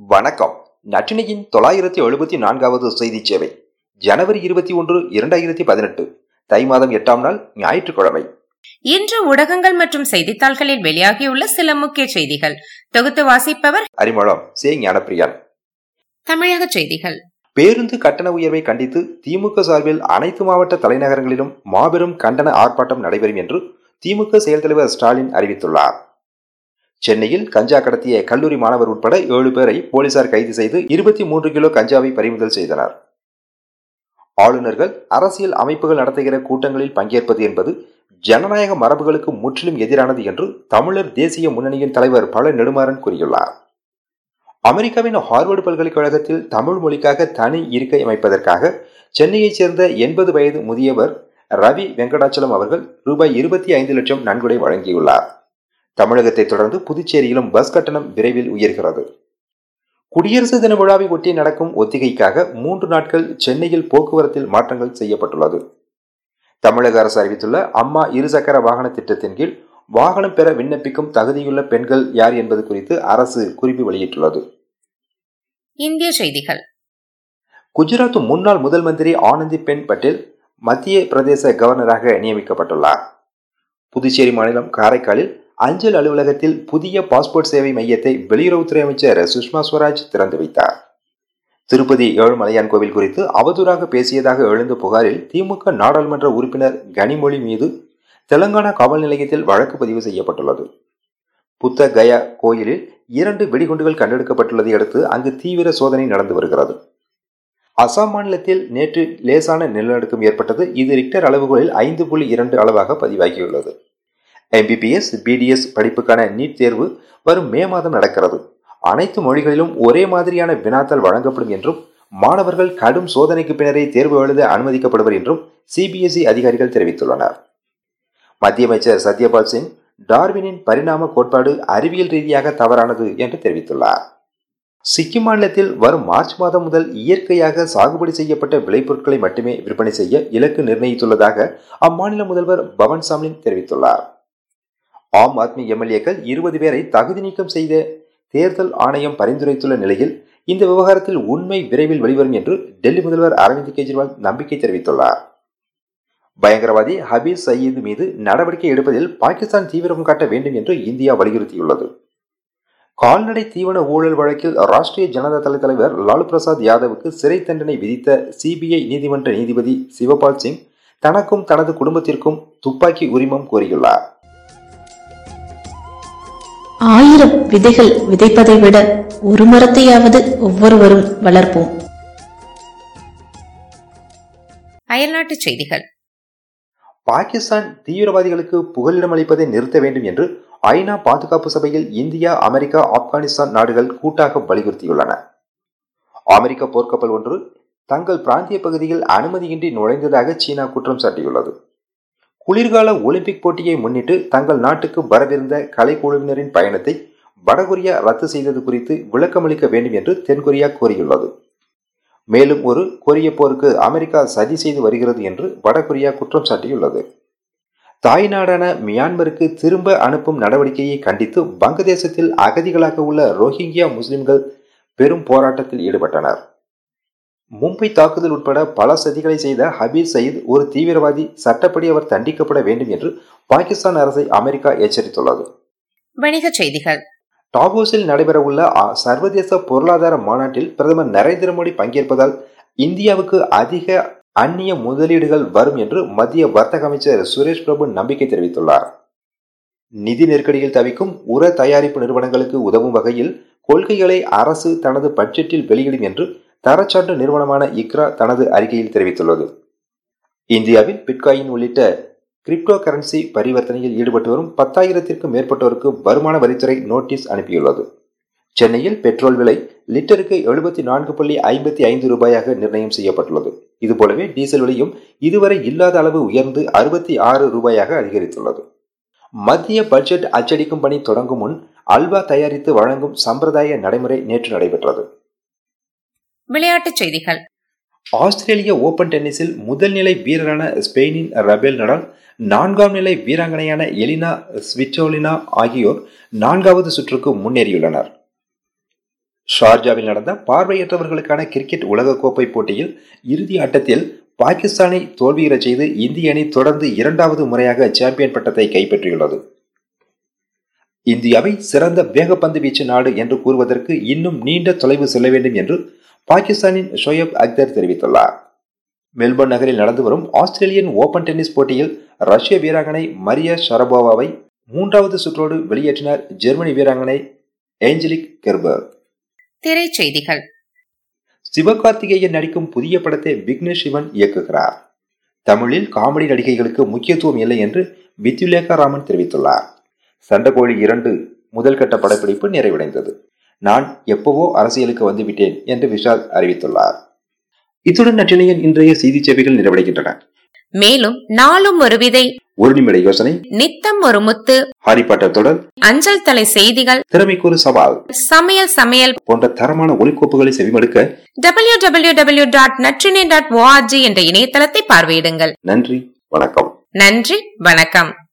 வணக்கம். நற்றினையின் தொள்ளாயிரத்தி எழுபத்தி நான்காவது செய்தி சேவை. ஜனவரி இருபத்தி ஒன்று இரண்டாயிரத்தி பதினெட்டு. தை மாதம் எட்டாம் நாள் ஞாயிற்றுக்கிழமை. இன்று ஊடகங்கள் மற்றும் செய்தித்தாள்களில் வெளியாகியுள்ள சில முக்கிய செய்திகள். தொகுத்து வாசிப்பவர் அறிமுகம் சே ஞானப்பிரியான். தமிழக செய்திகள். பேருந்து கட்டண உயர்வை கண்டித்து திமுக சார்பில் அனைத்து மாவட்ட தலைநகரங்களிலும் மாபெரும் கண்டன ஆர்ப்பாட்டம் நடைபெறும் என்று திமுக செயல் தலைவர் ஸ்டாலின் அறிவித்துள்ளார். சென்னையில் கஞ்சா கடத்திய கல்லூரி மாணவர் உட்பட ஏழு பேரை போலீசார் கைது செய்து இருபத்தி மூன்று கிலோ கஞ்சாவை பறிமுதல் செய்தனர். ஆளுநர்கள் அரசியல் அமைப்புகள் நடத்துகிற கூட்டங்களில் பங்கேற்பது என்பது ஜனநாயக மரபுகளுக்கு முற்றிலும் எதிரானது என்று தமிழர் தேசிய முன்னணியின் தலைவர் பல நெடுமாறன் கூறியுள்ளார். அமெரிக்காவின் ஹார்வர்டு பல்கலைக்கழகத்தில் தமிழ் மொழிக்காக தனி இருக்கை அமைப்பதற்காக சென்னையைச் சேர்ந்த எண்பது வயது முதியவர் ரவி வெங்கடாச்சலம் அவர்கள் ரூபாய் இருபத்தி ஐந்து லட்சம் நன்கொடை வழங்கியுள்ளார். தமிழகத்தை தொடர்ந்து புதுச்சேரியிலும் பஸ் கட்டணம் விரைவில் உயர்கிறது. குடியரசு தின விழாவை ஒட்டி நடக்கும் ஒத்திகைக்காக மூன்று நாட்கள் சென்னையில் போக்குவரத்தில் மாற்றங்கள் செய்யப்பட்டுள்ளது. தமிழக அரசு அறிவித்துள்ள அம்மா இருசக்கர வாகன திட்டத்தின் கீழ் வாகனம் பெற விண்ணப்பிக்கும் தகுதியுள்ள பெண்கள் யார் என்பது குறித்து அரசு குறிப்பு வெளியிட்டுள்ளது. இந்திய செய்திகள். குஜராத் முன்னாள் முதல் மந்திரி ஆனந்தி பென் பட்டேல் மத்திய பிரதேச கவர்னராக நியமிக்கப்பட்டுள்ளார். புதுச்சேரி மாநிலம் காரைக்காலில் அஞ்சல் அலுவலகத்தில் புதிய பாஸ்போர்ட் சேவை மையத்தை வெளியுறவுத்துறை அமைச்சர் சுஷ்மா ஸ்வராஜ் திறந்து வைத்தார். திருப்பதி ஏழுமலையான் கோவில் குறித்து அவதூறாக பேசியதாக எழுந்த புகாரில் திமுக நாடாளுமன்ற உறுப்பினர் கனிமொழி மீது தெலங்கானா காவல் நிலையத்தில் வழக்கு பதிவு செய்யப்பட்டுள்ளது. புத்த கயா கோயிலில் இரண்டு வெடிகுண்டுகள் கண்டெடுக்கப்பட்டுள்ளதை அடுத்து அங்கு தீவிர சோதனை நடந்து வருகிறது. அசாம் மாநிலத்தில் நேற்று லேசான நிலநடுக்கம் ஏற்பட்டது. இது ரிக்டர் அளவுகளில் ஐந்து புள்ளி இரண்டு அளவாக பதிவாகியுள்ளது. எம்பிபிஎஸ் பிடிஎஸ் படிப்புக்கான நீட் தேர்வு வரும் மே மாதம் நடக்கிறது. அனைத்து மொழிகளிலும் ஒரே மாதிரியான வினாத்தால் வழங்கப்படும் என்றும் மாணவர்கள் கடும் சோதனைக்கு பின்னரே தேர்வு எழுத அனுமதிக்கப்படுவர் என்றும் சிபிஎஸ்இ அதிகாரிகள் தெரிவித்துள்ளனர். மத்திய அமைச்சர் சத்யபால் சிங் டார்வினின் பரிணாம கோட்பாடு அறிவியல் ரீதியாக தவறானது என்று தெரிவித்துள்ளார். சிக்கிம் மாநிலத்தில் வரும் மார்ச் மாதம் முதல் இயற்கையாக சாகுபடி செய்யப்பட்ட விளைபொருட்களை மட்டுமே விற்பனை செய்ய இலக்கு நிர்ணயித்துள்ளதாக அம்மாநில முதல்வர் பவன் சாம்லின் தெரிவித்துள்ளார். ஆம் ஆத்மி எம்எல்ஏக்கள் இருபது பேரை தகுதி நீக்கம் செய்த தேர்தல் ஆணையம் பரிந்துரைத்துள்ள நிலையில் இந்த விவகாரத்தில் உண்மை விரைவில் வெளிவரும் என்று டெல்லி முதல்வர் அரவிந்த் கெஜ்ரிவால் நம்பிக்கை தெரிவித்துள்ளார். பயங்கரவாதி ஹபீஸ் சயீத் மீது நடவடிக்கை எடுப்பதில் பாகிஸ்தான் தீவிரம் காட்ட வேண்டும் என்று இந்தியா வலியுறுத்தியுள்ளது. கால்நடை தீவன ஊழல் வழக்கில் ராஷ்டிரிய ஜனதா தள தலைவர் லாலு பிரசாத் யாதவுக்கு சிறை தண்டனை விதித்த சிபிஐ நீதிமன்ற நீதிபதி சிவபால் சிங் தனக்கும் தனது குடும்பத்திற்கும் துப்பாக்கி உரிமம் கோரியுள்ளார். ஆயிரம் விதைகள் விதைப்பதை விட ஒரு மரத்தையாவது ஒவ்வொருவரும் வளர்ப்போம். அயல்நாட்டு செய்திகள். பாகிஸ்தான் தீவிரவாதிகளுக்கு புகலிடம் அளிப்பதை நிறுத்த வேண்டும் என்று ஐநா பாதுகாப்பு சபையில் இந்தியா அமெரிக்கா ஆப்கானிஸ்தான் நாடுகள் கூட்டாக வலியுறுத்தியுள்ளன. அமெரிக்க போர்க்கப்பல் ஒன்று தங்கள் பிராந்திய பகுதியில் அனுமதியின்றி நுழைந்ததாக சீனா குற்றம் சாட்டியுள்ளது. குளிர்கால ஒலிம்பிக் போட்டியை முன்னிட்டு தங்கள் நாட்டுக்கு வரவிருந்த கலைக்குழுவினரின் பயணத்தை வடகொரியா ரத்து செய்தது குறித்து விளக்கமளிக்க வேண்டும் என்று தென்கொரியா கோரியுள்ளது. மேலும் ஒரு கொரிய போருக்கு அமெரிக்கா சதி செய்து வருகிறது என்று வடகொரியா குற்றம் சாட்டியுள்ளது. தாய் நாடான மியான்மருக்கு திரும்ப அனுப்பும் நடவடிக்கையை கண்டித்து வங்கதேசத்தில் அகதிகளாக உள்ள ரோஹிங்கியா முஸ்லிம்கள் பெரும் போராட்டத்தில் ஈடுபட்டனர். மும்பை தாக்குதல் உட்பட பல சதிகளை செய்த ஹபீர் சயீத் ஒரு தீவிரவாதி சட்டப்படி அவர் தண்டிக்கப்பட வேண்டும் என்று பாகிஸ்தான் அரசை அமெரிக்கா எச்சரித்துள்ளது. வணிகச் செய்திகள். டாவோஸில் நடைபெறவுள்ள சர்வதேச பொருளாதார மாநாட்டில் பிரதமர் நரேந்திர மோடி பங்கேற்பதால் இந்தியாவுக்கு அதிக அந்நிய முதலீடுகள் வரும் என்று மத்திய வர்த்தக அமைச்சர் சுரேஷ் பிரபு நம்பிக்கை தெரிவித்துள்ளார். நிதி நெருக்கடியில் தவிக்கும் உர தயாரிப்பு நிறுவனங்களுக்கு உதவும் வகையில் கொள்கைகளை அரசு தனது பட்ஜெட்டில் வெளியிடும் என்று தரச்சான்று நிறுவனமான இக்ரா தனது அறிக்கையில் தெரிவித்துள்ளது. இந்தியாவில் பிட்காயின் உள்ளிட்ட கிரிப்டோ கரன்சி பரிவர்த்தனையில் ஈடுபட்டு வரும் பத்தாயிரத்திற்கும் மேற்பட்டோருக்கு வருமான வரித்துறை நோட்டீஸ் அனுப்பியுள்ளது. சென்னையில் பெட்ரோல் விலை லிட்டருக்கு எழுபத்தி நான்கு புள்ளி ஐம்பத்தி ஐந்து ரூபாயாக நிர்ணயம் செய்யப்பட்டுள்ளது. இதுபோலவே டீசல் விலையும் இதுவரை இல்லாத அளவு உயர்ந்து அறுபத்தி ஆறு ரூபாயாக அதிகரித்துள்ளது. மத்திய பட்ஜெட் அச்சடிக்கும் பணி தொடங்கும் முன் அல்வா தயாரித்து வழங்கும் சம்பிரதாய நடைமுறை நேற்று நடைபெற்றது. விளையாட்டுச் செய்திகள். ஆஸ்திரேலிய ஓபன் டென்னிஸில் முதல் நிலை வீரரான ஸ்பெயினின் ரபேல் நடால் நான்காம் நிலை வீராங்கனையான எலினா ஸ்விட்டோலினா ஆகியோர் நான்காவது சுற்றுக்கு முன்னேறியுள்ளனர். ஷார்ஜாவில் நடந்த பார்வையற்றவர்களுக்கான கிரிக்கெட் உலகக்கோப்பை போட்டியில் இறுதி ஆட்டத்தில் பாகிஸ்தானை தோல்வியுறச் செய்து இந்திய அணி தொடர்ந்து இரண்டாவது முறையாக சாம்பியன் பட்டத்தை கைப்பற்றியுள்ளது. இந்தியாவை சிறந்த வேகப்பந்து வீச்சு நாடு என்று கூறுவதற்கு இன்னும் நீண்ட தொலைவு செல்ல வேண்டும் என்று பாகிஸ்தானின் ஷோயப் அக்தர் தெரிவித்துள்ளார். மெல்பர்ன் நகரில் நடந்து வரும் ஆஸ்திரேலியன் ஓபன் டென்னிஸ் போட்டியில் ரஷ்ய வீராங்கனை மரியா ஷரபோவாவை மூன்றாவது சுற்றோடு வெளியேற்றினார் ஜெர்மனி வீராங்கனை ஏஞ்சலிக் கெர்பர். திரைச்செய்திகள். சிவகார்த்திகேயன் நடிக்கும் புதிய படத்தை விக்னேஷ் சிவன் இயக்குகிறார். தமிழில் காமெடி நடிகைகளுக்கு முக்கியத்துவம் இல்லை என்று வித்யுலேகா ராமன் தெரிவித்துள்ளார். சண்டகோழி இரண்டு முதல் கட்ட படப்பிடிப்பு நிறைவடைந்தது. நான் எப்பவோ அரசியலுக்கு வந்துவிட்டேன் என்று விஷால் அறிவித்துள்ளார். இத்துடன் நற்றினையின் இன்றைய செய்தி சேவைகள் நிறைவடைகின்றன. மேலும் நாளும் ஒரு விதை. ஒரு நிமிட யோசனை. நித்தம் ஒரு முத்து. ஹாரி பாட்டர் தொடர். அஞ்சல் தலை செய்திகள். திறமைக்கு ஒரு சவால். சமையல் சமையல். போன்ற தரமான ஒலிக்கோப்புகளை செவிமடுக்க. W W W dot Natrinai dot org என்ற இணையதளத்தை பார்வையிடுங்கள். நன்றி வணக்கம். நன்றி வணக்கம்.